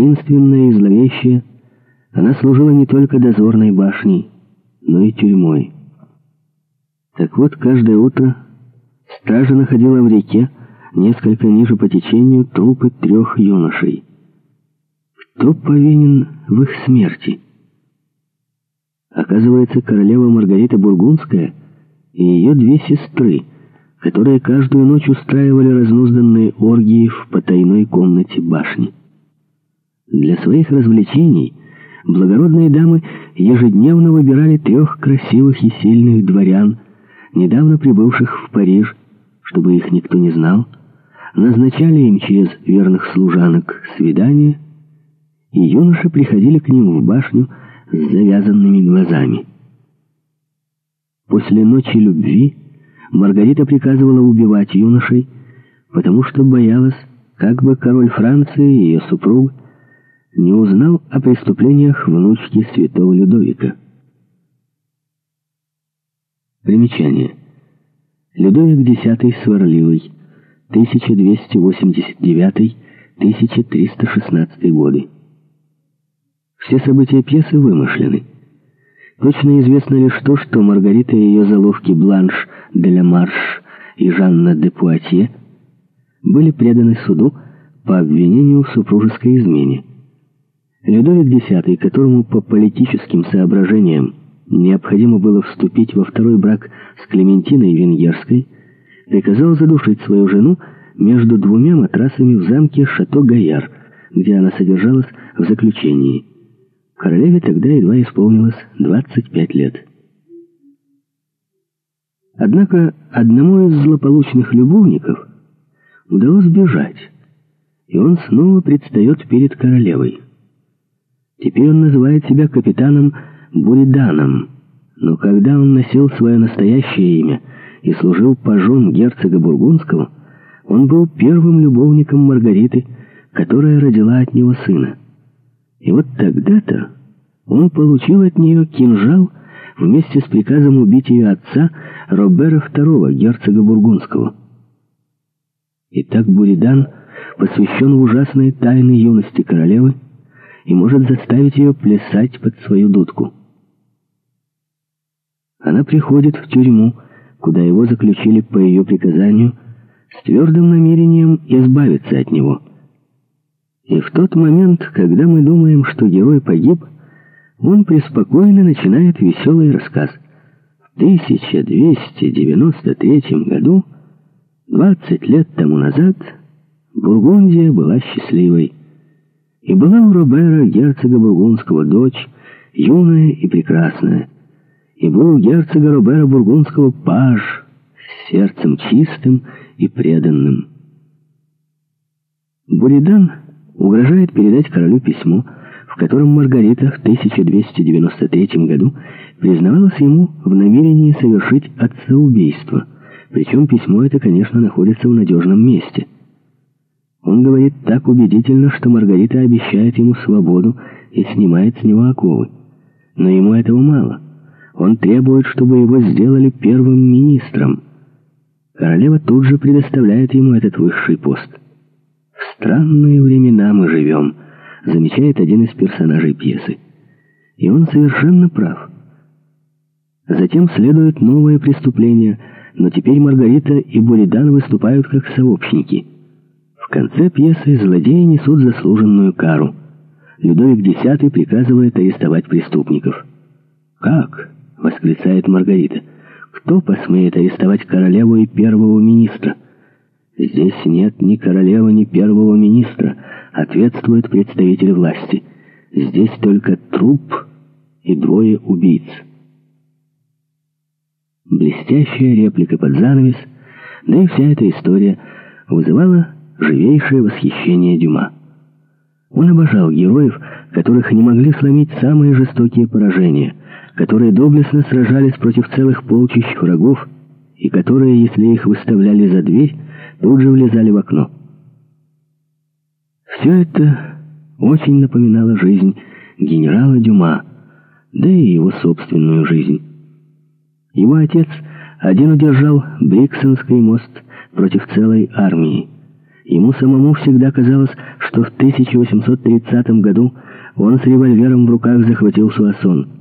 Таинственная и зловещая, она служила не только дозорной башней, но и тюрьмой. Так вот, каждое утро стража находила в реке, несколько ниже по течению, трупы трех юношей. Кто повинен в их смерти? Оказывается, королева Маргарита Бургундская и ее две сестры, которые каждую ночь устраивали разнузданные оргии в потайной комнате башни. Для своих развлечений благородные дамы ежедневно выбирали трех красивых и сильных дворян, недавно прибывших в Париж, чтобы их никто не знал, назначали им через верных служанок свидания, и юноши приходили к ним в башню с завязанными глазами. После ночи любви Маргарита приказывала убивать юношей, потому что боялась, как бы король Франции и ее супруг не узнал о преступлениях внучки святого Людовика. Примечание. Людовик X Сварливый, 1289-1316 годы. Все события пьесы вымышлены. Точно известно лишь то, что Маргарита и ее заловки Бланш де ла Марш и Жанна де Пуатье были преданы суду по обвинению в супружеской измене. Людовик X, которому по политическим соображениям необходимо было вступить во второй брак с Клементиной Венгерской, приказал задушить свою жену между двумя матрасами в замке Шато-Гаяр, где она содержалась в заключении. Королеве тогда едва исполнилось 25 лет. Однако одному из злополучных любовников удалось бежать, и он снова предстает перед королевой. Теперь он называет себя капитаном Буриданом, но когда он носил свое настоящее имя и служил пажом герцога Бургундского, он был первым любовником Маргариты, которая родила от него сына. И вот тогда-то он получил от нее кинжал вместе с приказом убить ее отца Робера II, герцога Бургундского. Итак, Буридан посвящен в ужасные тайны юности королевы, и может заставить ее плясать под свою дудку. Она приходит в тюрьму, куда его заключили по ее приказанию, с твердым намерением избавиться от него. И в тот момент, когда мы думаем, что герой погиб, он преспокойно начинает веселый рассказ. В 1293 году, 20 лет тому назад, Бургундия была счастливой. И была у Робера, герцога Бургундского, дочь, юная и прекрасная. И был у герцога Робера Бургундского паж, с сердцем чистым и преданным. Буридан угрожает передать королю письмо, в котором Маргарита в 1293 году признавалась ему в намерении совершить отцеубийство. Причем письмо это, конечно, находится в надежном месте – он говорит так убедительно, что Маргарита обещает ему свободу и снимает с него оковы. Но ему этого мало. Он требует, чтобы его сделали первым министром. Королева тут же предоставляет ему этот высший пост. «В странные времена мы живем», — замечает один из персонажей пьесы. И он совершенно прав. Затем следуют новые преступления, но теперь Маргарита и Буридан выступают как сообщники — конце пьесы злодеи несут заслуженную кару. Людовик X приказывает арестовать преступников. «Как?» — восклицает Маргарита. «Кто посмеет арестовать королеву и первого министра?» «Здесь нет ни королевы, ни первого министра», — ответствует представитель власти. «Здесь только труп и двое убийц». Блестящая реплика под занавес, да и вся эта история вызывала живейшее восхищение Дюма. Он обожал героев, которых не могли сломить самые жестокие поражения, которые доблестно сражались против целых полчищ врагов и которые, если их выставляли за дверь, тут же влезали в окно. Все это очень напоминало жизнь генерала Дюма, да и его собственную жизнь. Его отец один удержал Бриксонский мост против целой армии. Ему самому всегда казалось, что в 1830 году он с револьвером в руках захватил Суассон.